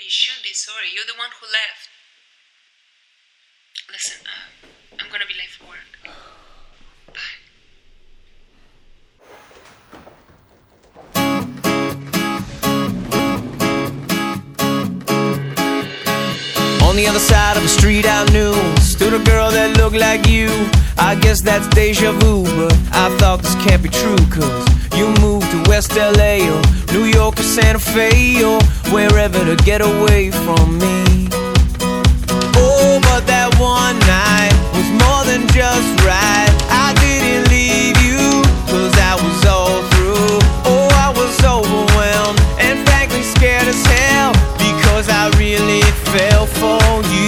You should be sorry. You're the one who left. Listen, uh, I'm gonna be late for work. Bye. On the other side of the street I knew Stood a girl that looked like you I guess that's deja vu But I thought this can't be true Cause you moved to West LA Or New York or Santa Fe Or wherever to get away from me. Oh, but that one night Was more than just right. I didn't leave you Cause I was all through. Oh, I was overwhelmed And frankly scared as hell Because I really fell for you